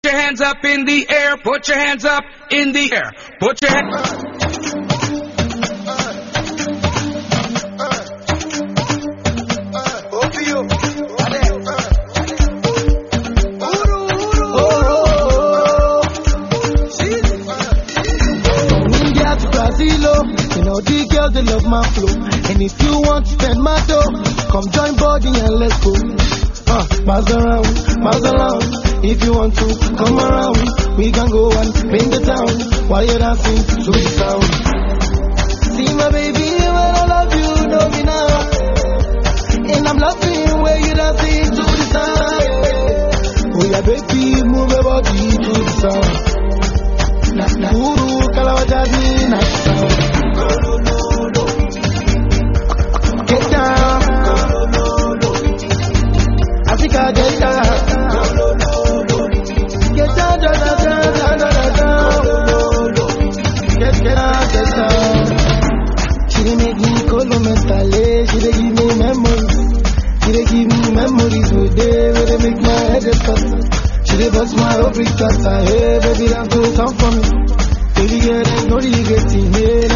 Put your hands up in the air. Put your hands up in the air. Put your hands. Uh, Girls, they love my flow, and if you want to spend my dough, come join body and let's go. Uh, Maserati, around. If you want to come around, we can go and paint the town while you're dancing to the sound. See my baby, when I love you, know me now. And I'm loving where you're dancing to the sound. Oh yeah, baby, move your body to the sound. Nah, nah. Guru, kalawajadi, sound. Get down. Africa, get down. paper. She did bust my own brick Hey, baby, I'm too come for me. Baby, girl, I know you get in here.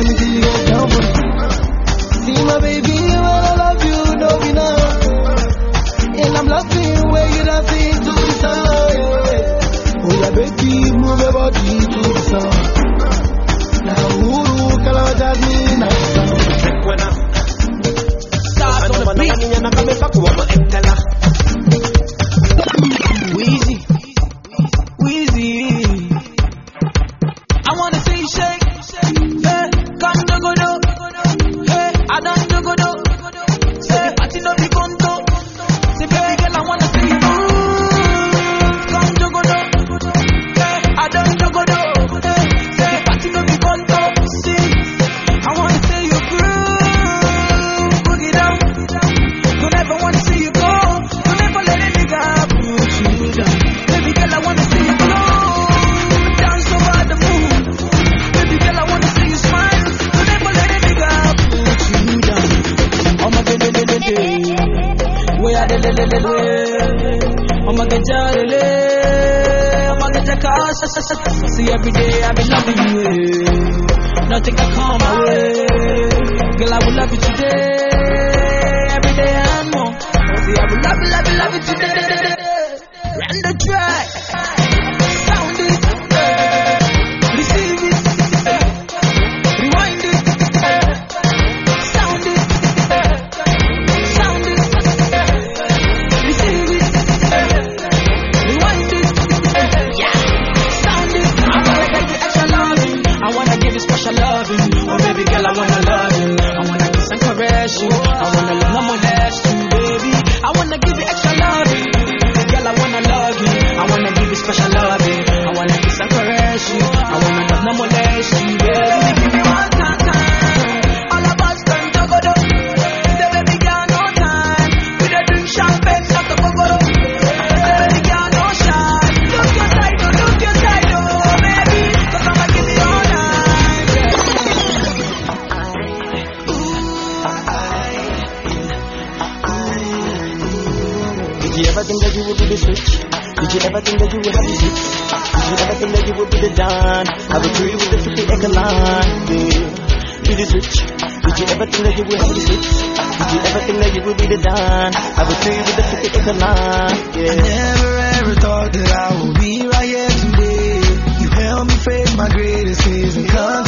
Did you ever think that you would have to? Did you ever think that you would be the Don? I would agree with the city acre line. You this. Did you ever think that you would have to? Did you ever think that you would be the Don? I would agree with the city acre. I never ever thought that I would be right here today. You helped me face my greatest fears and come.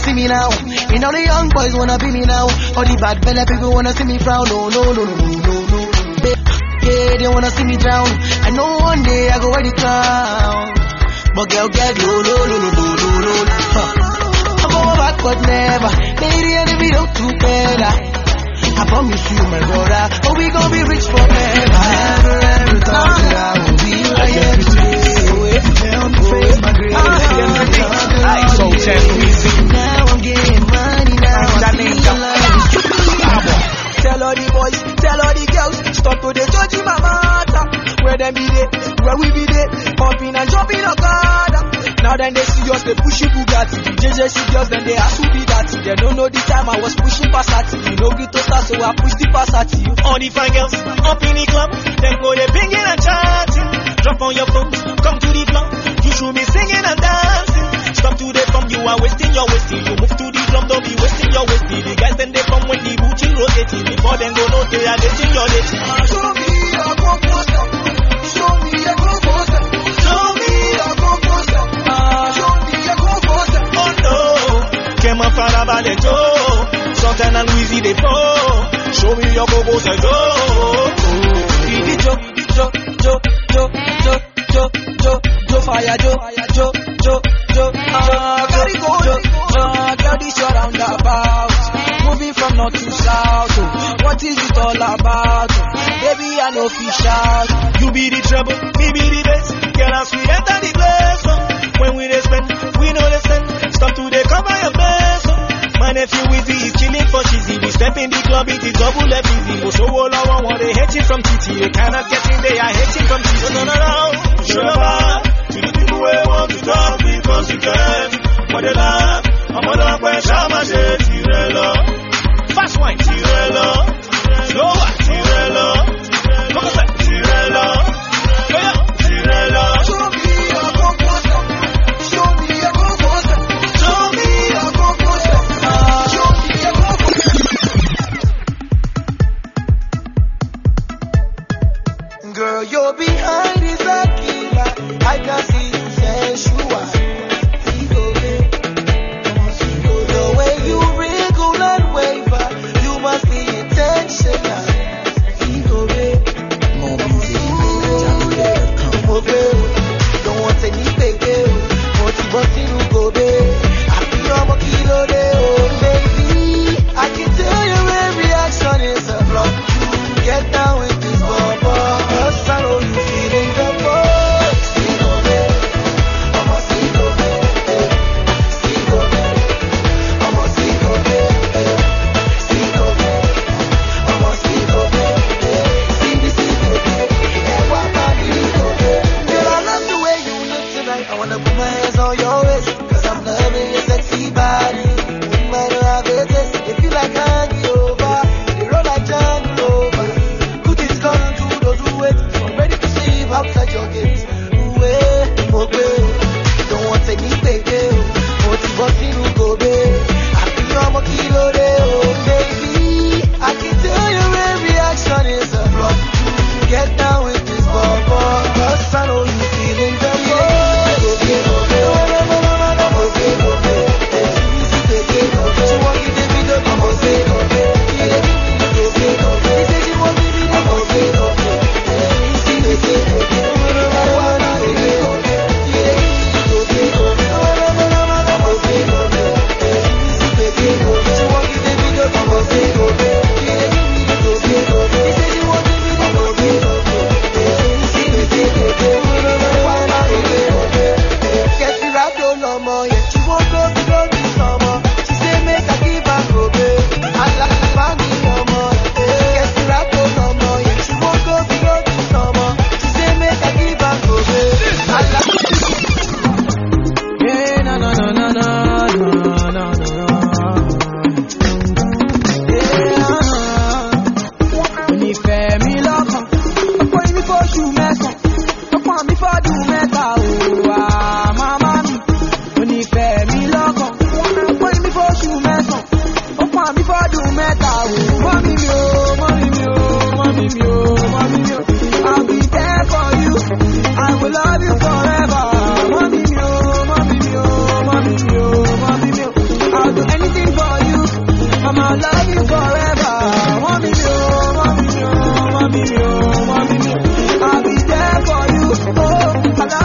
See me now. And all the young boys wanna be me now. All the bad belly people wanna see me frown. No, no, no, no, no, no, no. Yeah, they wanna see me drown. I know one day I go wear the crown. But girl, get low, low, low, low, low, low, low. Huh. I'm going back, but never. Made the enemy look too better. I promise you, my brother, oh, we gon' be rich forever. Never ever thought that I would be like I am today. Tell me, face my grave. I so. Now I'm getting money now. I. Tell all the boys, tell all the girls, stop to the judge my matter. Where them be there, where we be there, pumping and jumping Okada. Now then they see us, they pushing Bugatti. JJ see girls, then they ask who be that. They don't know the time I was pushing Passat. You know get to start, so I push the Passat. All the fine girls up in the club, them go they pinging and chatting. Drop on your phone, come to the club. You should be singing and dancing. Stop to the from you are wasting your wasting. You move to the drum, don't be wasting your wasting. The guys then they come when the booty rotating. Before them go know they are dating your dating. Show me your composter. Show me your composter. Show me your composter. Show me your composter. Oh no, Kema farabalẹ̀ jó, Sultan and Weezy dey flow. Show me your bobo say go. Baby Jo, Jo, Jo, Jo, Jo, Jo, Jo, Jo fire Jo, Jo, Jo, Jo, ah, carry go, ah, girl this your roundabout. Moving from north to south, oh. what is it all about? oh? Baby I know fish out. You be the trouble, me be the best. Girl, as we enter the place, oh. when we dey spend, we know they send. Stop to dey cover your face. Oh. My nephew Wizzy is chilling for cheesy. We step in the club, it is double F easy. Mo show all I want, they hating from TT. They cannot get in, they are hating from TT. No, no, no, show your back to people who want to talk because you can. But they laugh, I'm gonna put Shama Tirelo. Fast wine, Tirelo. Slower, Tirelo.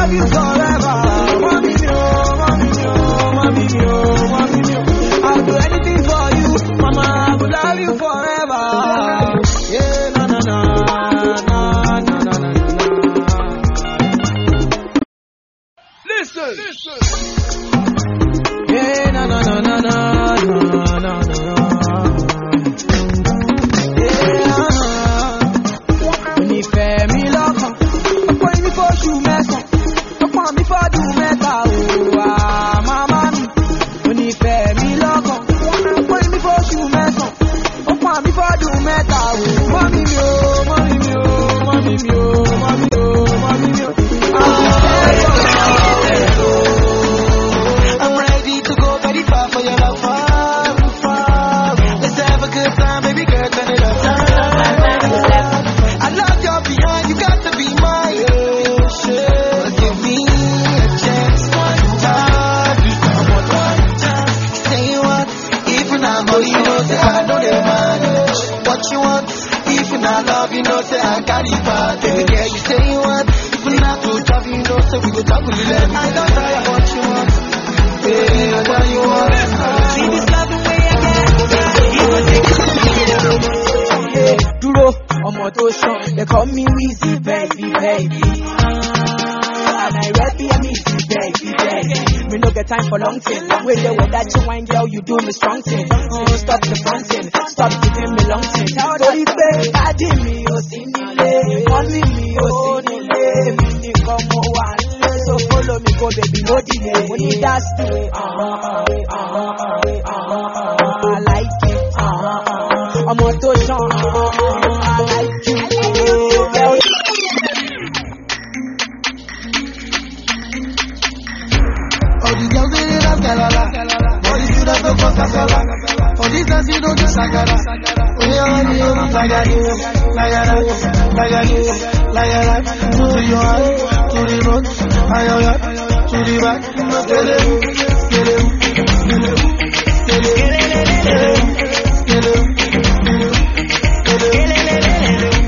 love you forever. go, baby, no delay. Money that's the way. Ah, ah, ah, ah, uh huh, I like it. ah ah ah. I'm on to ah, ah, ah, I like you. All the girls in it, I'm galala. All the students don't go casala. All these girls, you don't do sagara. like a oh yeah, oh sagara, like a sagara. To your heart, to the road, I am to the back. Get him, get him, get him, get him, get him,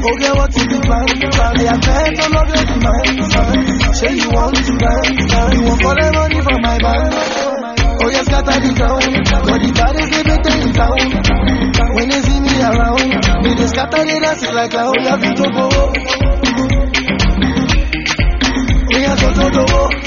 Okay, what is the plan? Plan, I bet I'm not going to mind. Say you want to buy, you want all the money from my bank. Oh yes, got the ground, but the bad is the better in town. When they see me around, they just scatter like a whole lot of people. We are so, so,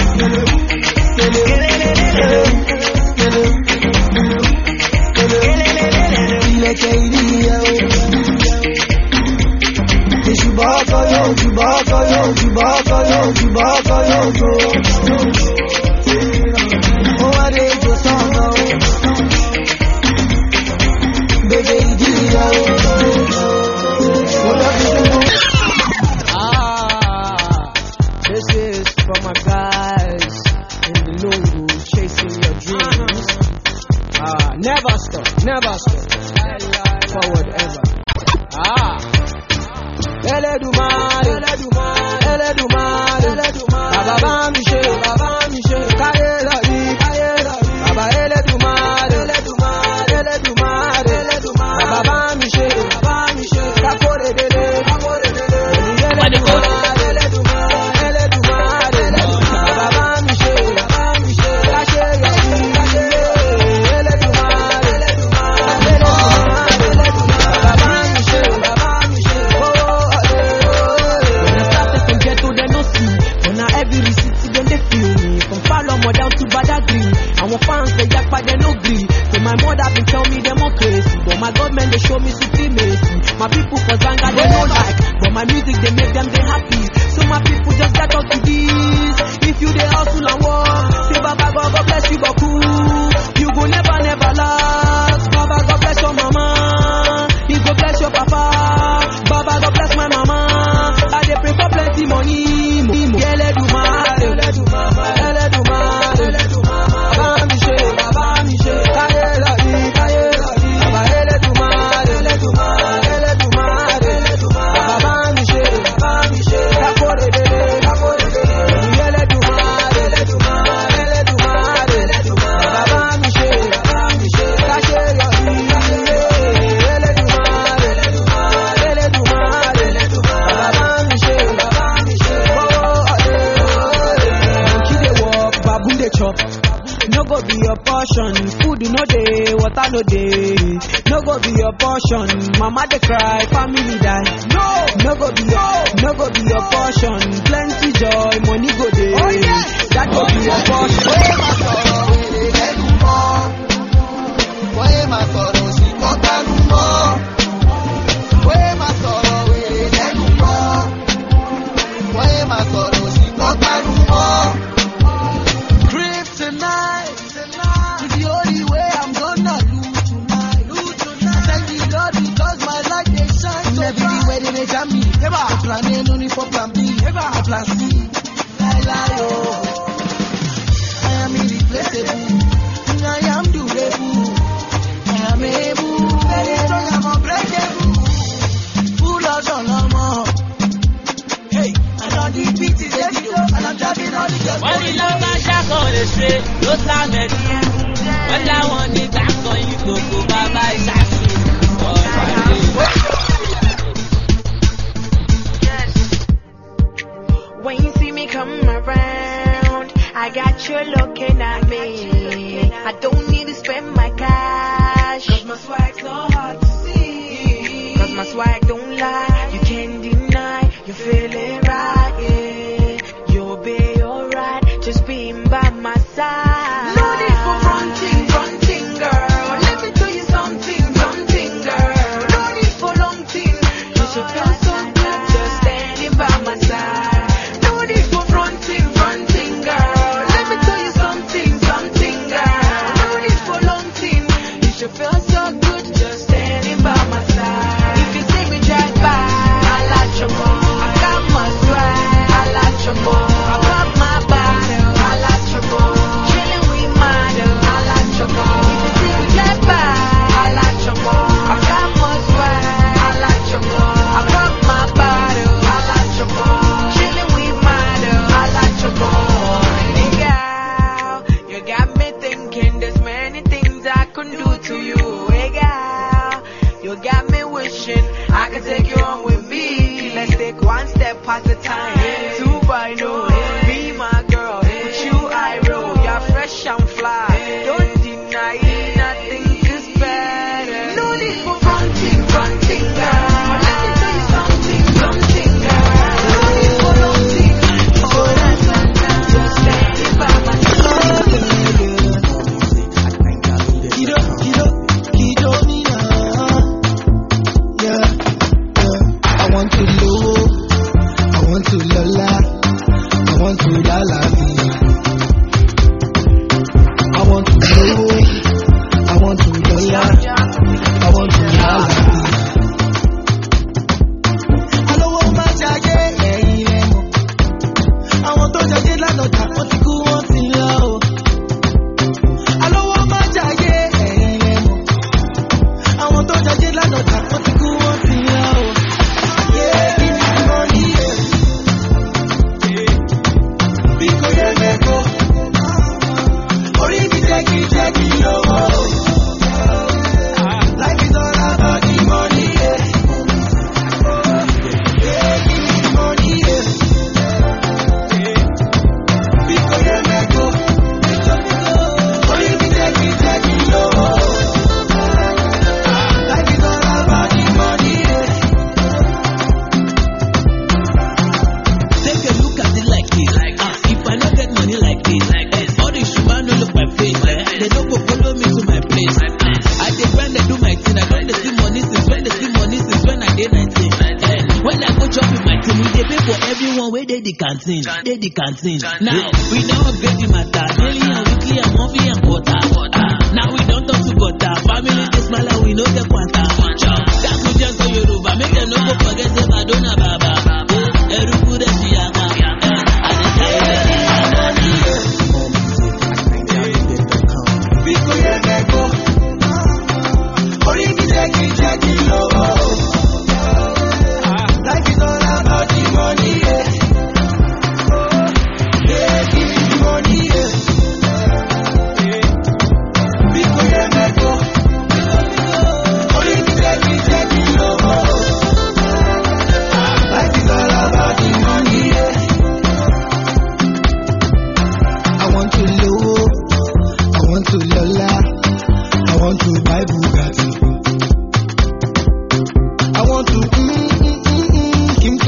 Chewbacca, yo, Chewbacca, yo, Chewbacca, yo, Chewbacca, yo, yo. portion. Food no day, water no day. No go be your portion. Mama they cry, family die. No, no go be your, no go be your portion. Plenty joy. la nota. Canteen. Now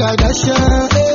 mm, Kim Kardashian,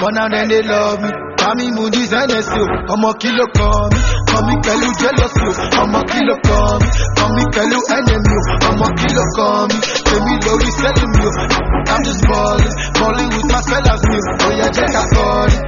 but now then they love me. Mami Moody's NSO, ọmọ kí ló kàn mí? Kàn mí pẹ̀lú o, ọmọ kí ló kàn mí? Kàn mí pẹ̀lú enemy o, ọmọ kí ló kàn mí? Tèmi lórí sẹ́lẹ̀ mi o, I'm just balling, balling with my fellas mi o. Oya jẹ́ ká kọrin,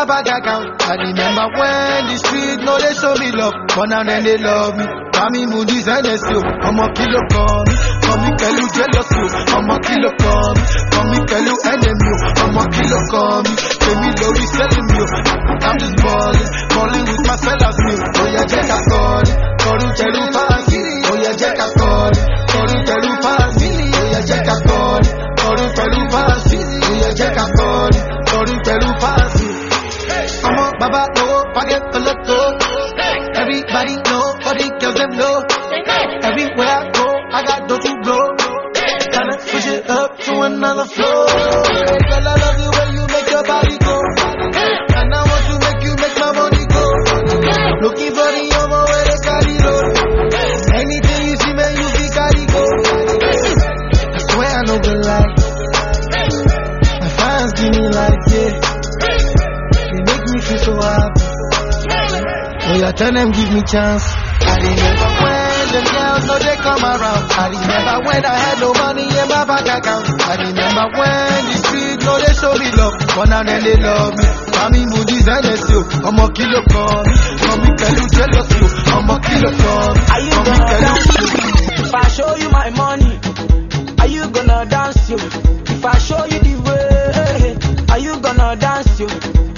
in bank. I remember when the street no they show me love, but now then they love me. Mami Moody's NSO, ọmọ kí ló kàn mí? Kàn mí pẹ̀lú jealousy o, ọmọ kí ló kàn mí? Kàn mí pẹ̀lú enemy o, ọmọ kí ló kàn mí? Tèmi lórí sẹ́lẹ̀ mi I'm just balling, balling with my fellas mi o. Oya jẹ́ ká kọrin, kọrin pẹ̀lú fáàsì. Lówó, pocket full Tell them give me chance. I remember when the girls know they come around. I remember when I had no money in my bank account. I remember when the street know they show me love, but now then they love me. Mami Moody's NSO, ọmọ kí ló kàn mí? Kàn mí pẹ̀lú jealousy o, ọmọ kí ló kàn mí? Are you gonna dance? If I show you my money, are you gonna dance you? If I show you the way, are you gonna dance you?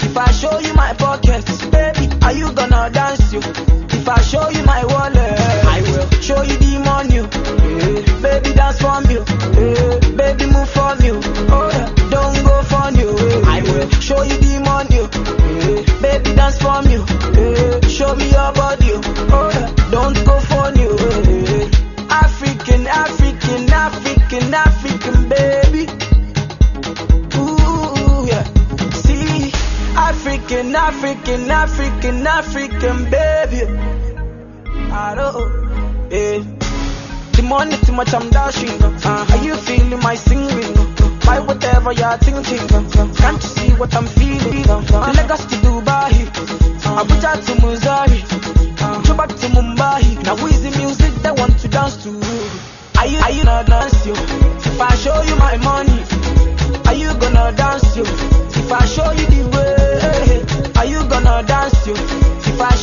If I show you my pockets, baby, are you gonna dance yo? If I show you my wallet, I will show you the money. eh, baby, dance for me. eh, baby, move for me. Oh, yeah, don't go for you. eh, I will show you the money. eh, baby, dance for me. eh, show me your body. African, African, African, African, baby. I don't, eh. The money too much, I'm dashing. Uh, are you feeling my singing? Buy whatever you're thinking. Can't you see what I'm feeling? Uh, Lagos to Dubai, Abuja to Missouri, back to Mumbai. Now is the music they want to dance to? Are you, are you not dance you? If I show you my money, are you gonna dance yo?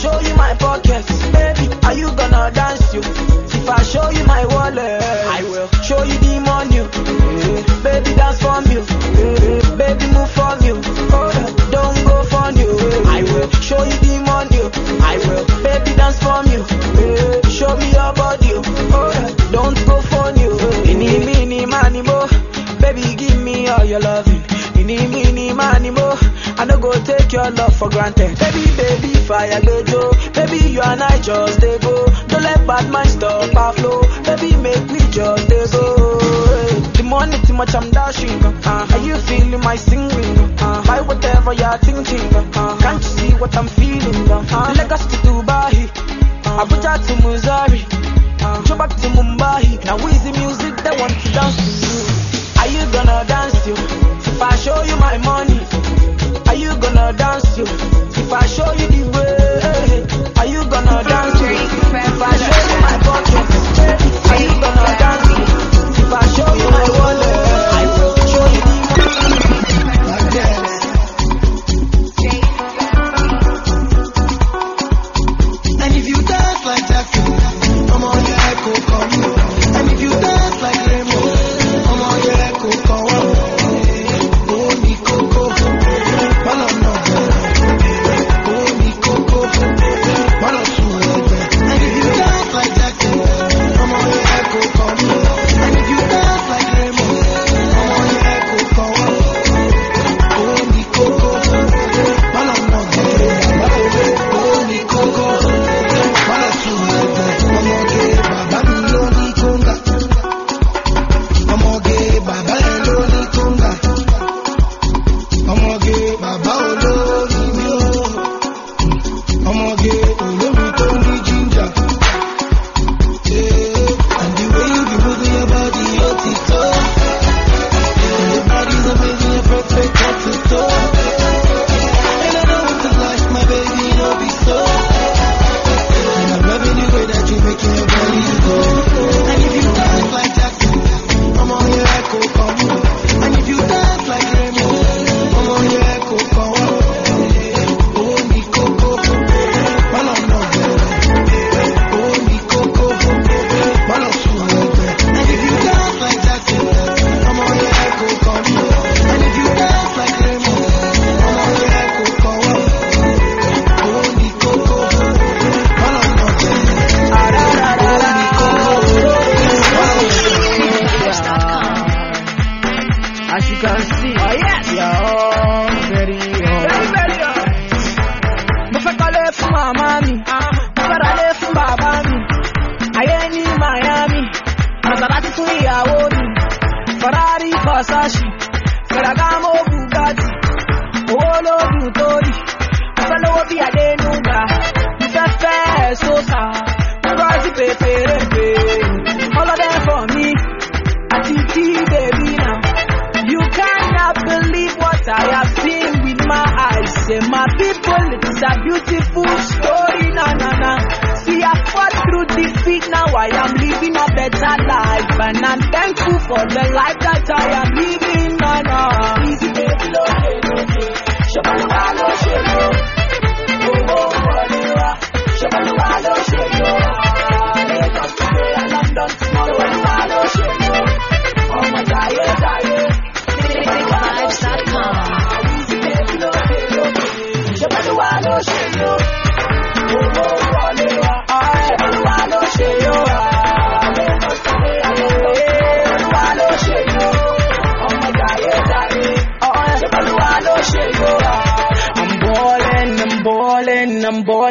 Show you my pockets, baby, are you gonna dance yo? If I show you my wallet, I will show you the money. eh, Baby, dance for me. eh, Baby, move for me. Oh, don't go for you. eh, I will show you the money. I will, baby, dance for me. eh, Show me your body. Oh, don't go for you. Any, mini, money, mo. Baby, give me all your loving. Any, mini, money, mo. I no go take your love for granted. Baby, baby, fire Joe. Baby, you and I just they go. Don't let bad mind stop our flow. Baby, make me just they go. The money too much, I'm dashing. Uh, are you feeling my singing? Uh, buy whatever you're thinking. Uh, can't you see what I'm feeling? Uh, Lagos to Dubai, Abuja to Missouri, uh, back to Mumbai. Now is the music they want to dance to? you. Are you gonna dance yo? If I show you my money, gonna dance yo? If I show you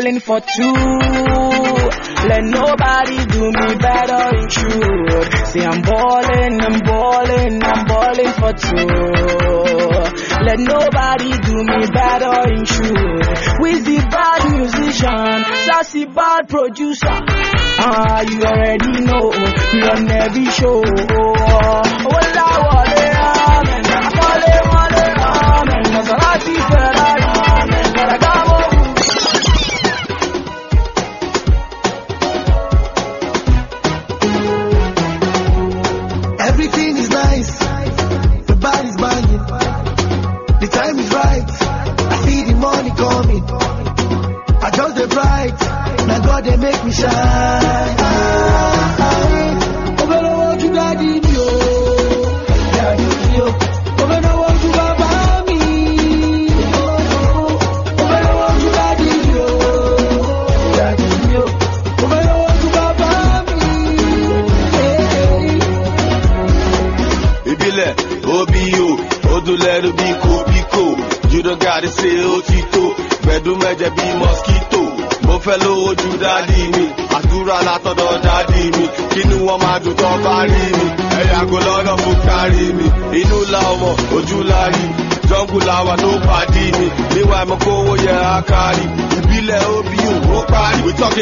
I'm for two. Let nobody do me better in truth. See, I'm balling, I'm balling, I'm balling for two. Let nobody do me better in truth. With the bad musician, sassy bad producer. Ah, you already know, you on every show. Wala wale amen, wale wale amen. Maserati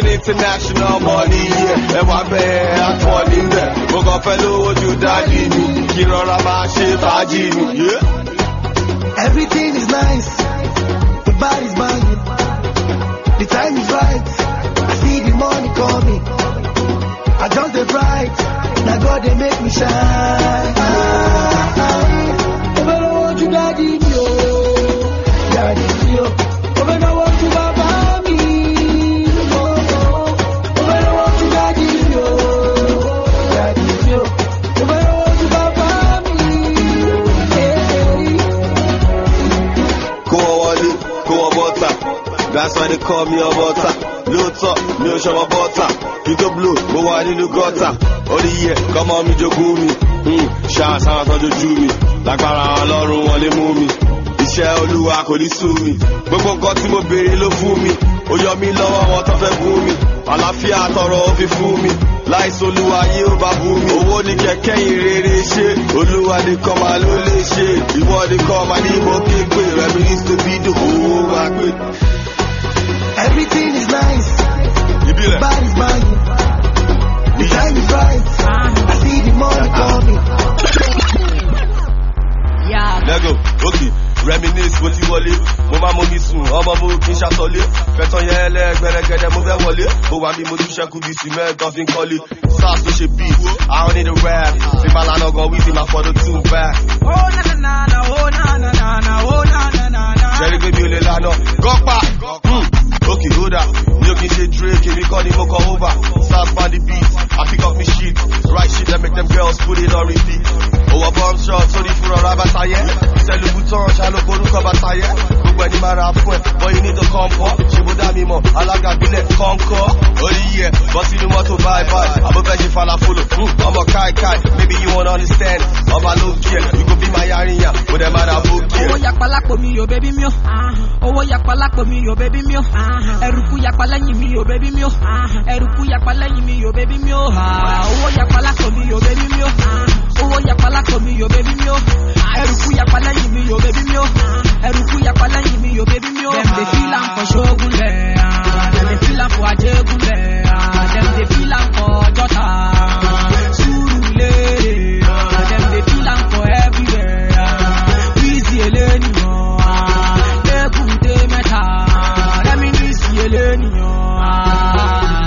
international money here ẹwà bẹ́ẹ̀ àtọ̀ níbẹ̀ mo kàn fẹ́ lówó ju dádì mi kí rọra máa ṣe fàájì. Yeah. Everything is nice. The body's banging. The time is right. I see the money coming. I just the bright. Now God they make me shine. Why they call me a bọ́tà lóòótọ́ mi ò ṣọwọ́ bọ́tà kí tó blow mo wà nínú gọ́tà orí yẹ kọ́mọ mi jogún mi ṣáà sáwọn tọ́jú ojú mi lágbára ọlọ́run wọn lé mú mi iṣẹ́ olúwa kò ní sú mi. Gbogbo nǹkan tí mo béèrè ló fún mi. Ó yọ mí lọ́wọ́ wọn tó fẹ́ bú mi. Àlàáfíà tọrọ ó fi fún mi. Láìsí olúwa yé ó bá bú mi. Owó ní kẹ̀kẹ́ ìrere ṣe. Olúwa nìkan máa ló lè ṣe. Ìwọ nìkan máa ní mo ké pé rẹmi ní stobido owó máa pé. Everything is nice. ìbílẹ̀ Body's banging. The time is right. I see the money coming. lẹ́gò òkè reminisce mo ti wọlé. Mo máa momi sùn ọmọ mo kì í ṣàtọ́lé. Fẹ̀tọ̀ yẹn lẹ́gbẹ̀rẹ̀gẹ̀dẹ̀ mo fẹ́ wọlé. Mo wà bí mo tún ṣẹ́kù bí cement tó fi ń kọ́lé. Sarz tó ṣe beat. I don't need a rap. Tí bá lánàá gan wí sí máa fọdún tún back. Oh na na na na, oh na na na na, oh na na na na. jẹ́rí pé mi ò lè lánàá? Gọ́pà òkè kódà mi ò kì í ṣe drake èmi kọ́ ni mo kọ́ over. Sarz pan the beat i pick up me shit. Right shit that make them girls put it on repeat. owó bomb shot sórí fúnra ra bàtà yẹ sẹlùbù tán ṣàlùkò orúkọ bàtà yẹ gbogbo ẹni máa ra fún ẹ but you need to come for ṣe bó dá mi mọ̀ alága bílẹ̀ kọ́ńkọ́ orí yẹ bọ́ sínú mọ́tò bye bye. Àbúfẹ́ ṣe falafolo hmm, ọmọ káìkáì maybe you won't understand. Ọba ló kí ẹ you go be my yarin lápò mi yóò bébí mi o. Owó yapa lápò mi yóò bébí mi o. Ẹrùkú yapa lẹ́yìn mi yóò bébí mi o. Ẹrùkú yapa lẹ́yìn mi yóò bébí mi o. Owó yapa lápò mi yóò bébí mi o. Owó yapa. Ẹrùkú. Ẹrùkú. Dem dey feel am for Ṣógúnlẹ̀. Dem dey feel am for Ajégúnlẹ̀. Dem dey feel am for Jọ́ta. Súrùlérè. Dem dey feel am for everywhere. Wíìsì eléníyàn. Lébùté mẹ́ta. Rẹ́mínísì eléníyàn.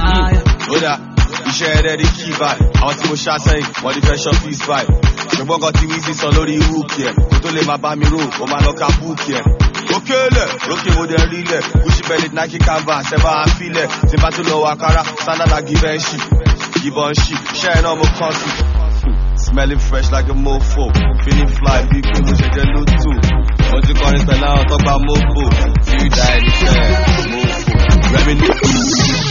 Hmm. ó dà iṣẹ́ rẹ̀ rí kí báyìí àwọn tí mo ṣá wọ́n ti fẹ́ ṣọ́ fees báyìí ṣùgbọ́n kan tí wíìsì sọ lórí húùkì ẹ̀ kó tó lè máa bá mi rò ó máa lọ ka búùkì ẹ̀ òkè lẹ̀ lókè mo dẹ̀ rí lẹ̀ gucci bellet nike canvas ẹ bá a filẹ̀ lọ wà kára sandala given ṣì iṣẹ́ ẹ̀ mo kàn sí. Smelling fresh like a mofo, feeling fly bí pé mo ṣe jẹ́ lótò. Mo ti kọrin pẹ̀lú àwọn tó gba mofo, tí dá ẹni fẹ́ mofo. Reminisce. Oh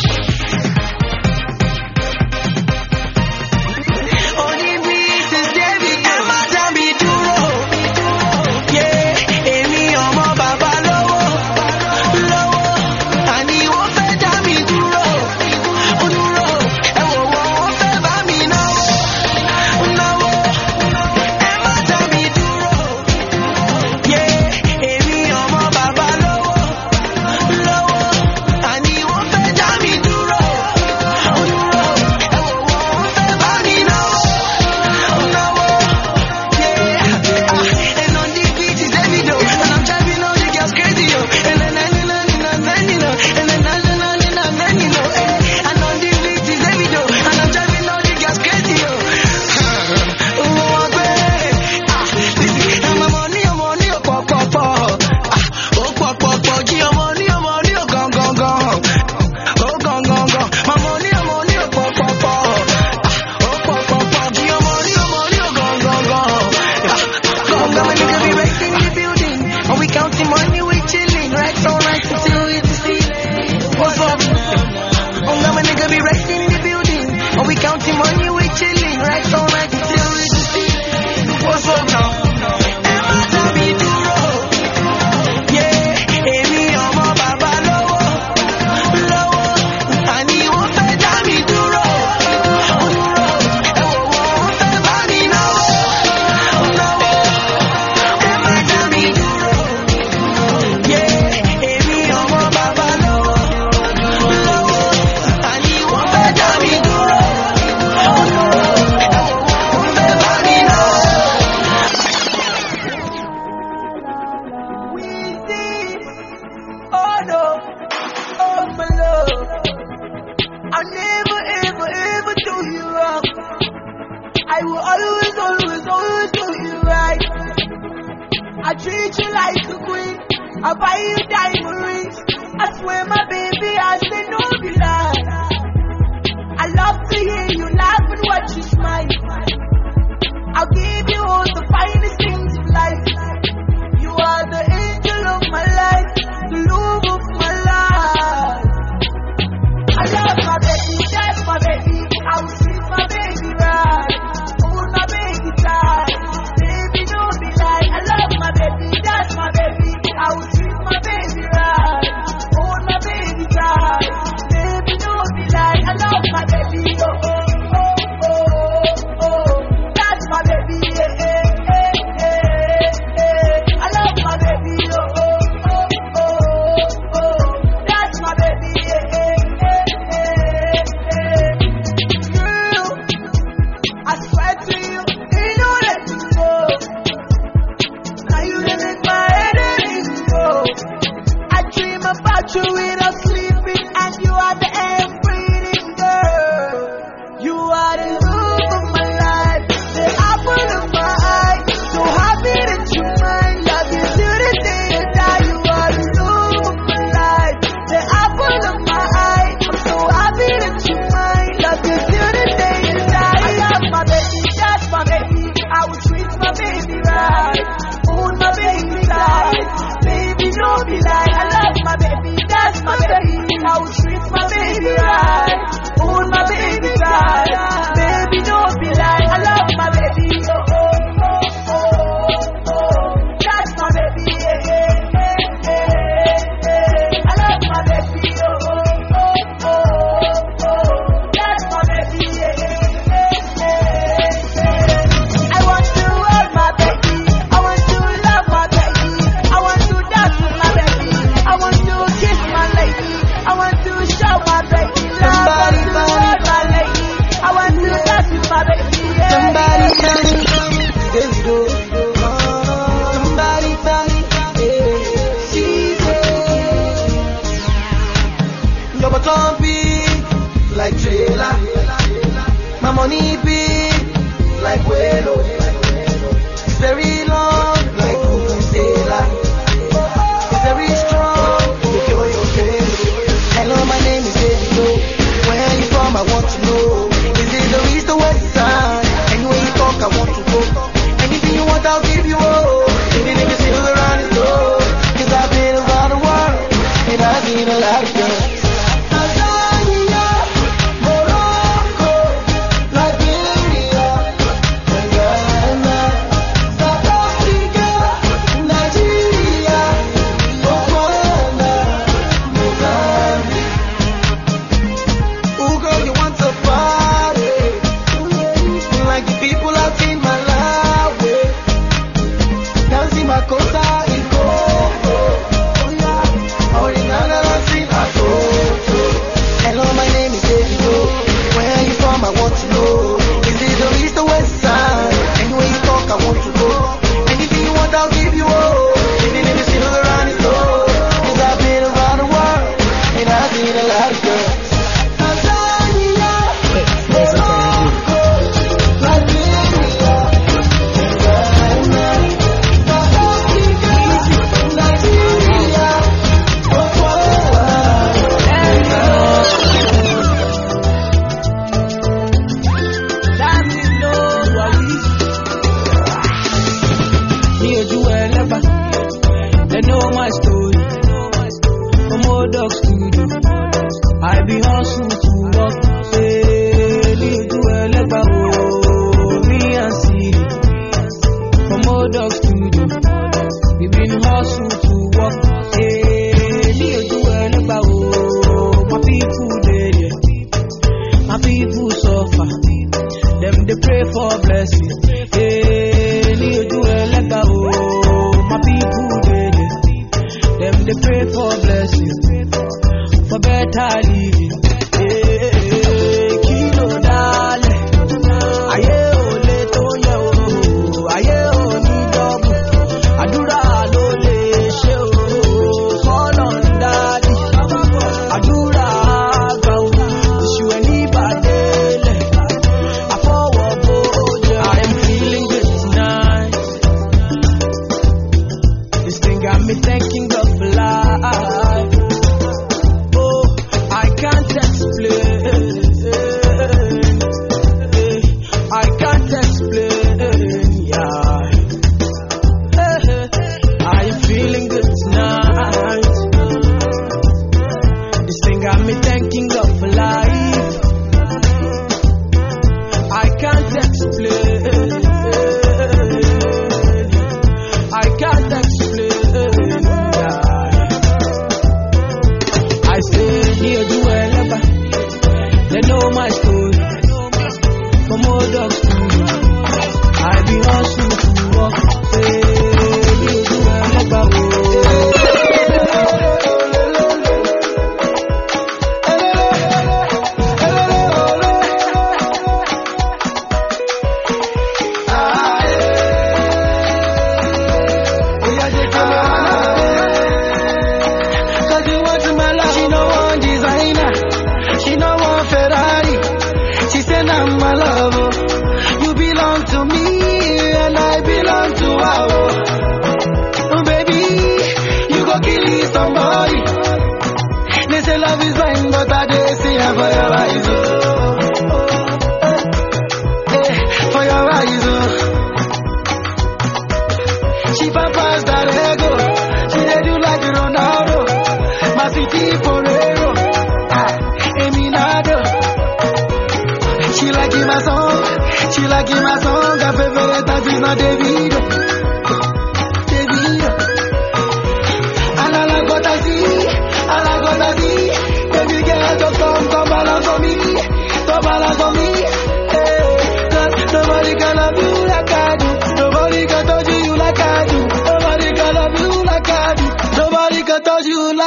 treat you like a queen. I buy you diamond rings. I swear, my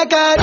I do.